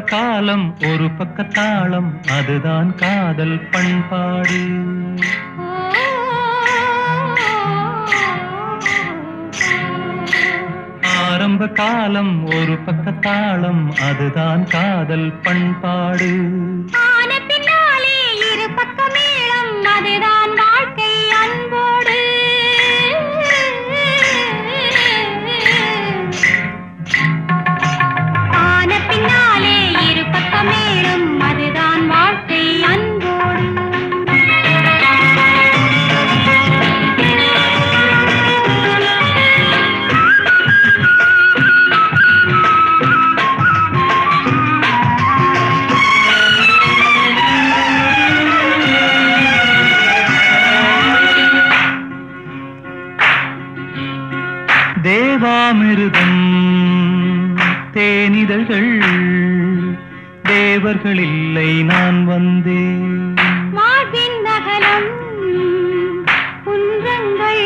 காலம் ஒரு பக்க தாளம் அதுதான் காதல் பண்பாடு. ஆரம்ப காலம் ஒரு பக்க தாளம் அதுதான் காதல் பண்பாடு. தேவாமிருதம். தேனிதழ்கள் தேவர்கள் இல்லை நான் வந்தேன். நகலம் குன்றங்கள்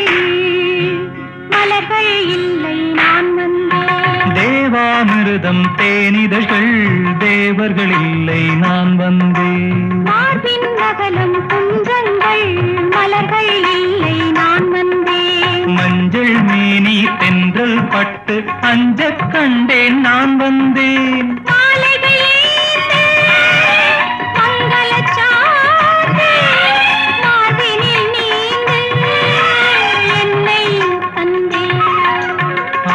மலர்கள் இல்லை நான் வந்தேன். தேவாமிருதம் தேனிதழ்கள் தேவர்கள் இல்லை நான் வந்தேன். நகலம் குன்றங்கள் மலர்கள் தந்தேன்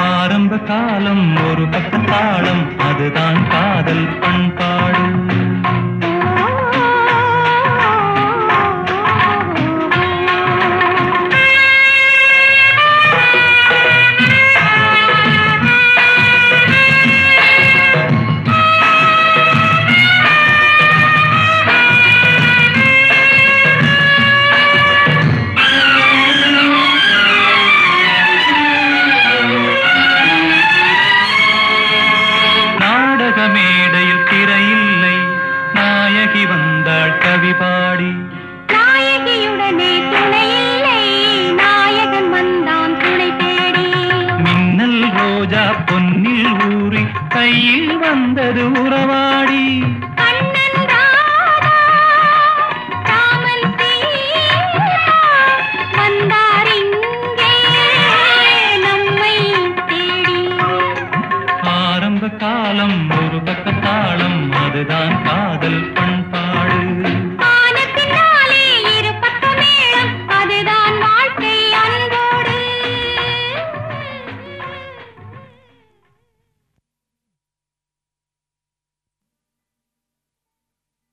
ஆரம்ப காலம் ஒரு பக்கம் பாடம் அதுதான் காதல் பண்பா வாழ்ந்தாள் கவி பாடி. நாயகியுடனே துணையில்லை நாயகன் வந்தான் துணை தேடி. மின்னல் ரோஜா பொன்னில் ஊறி கையில் வந்தது உறவாடி. காலம் ஒரு பக்க அதுதான் காதல்.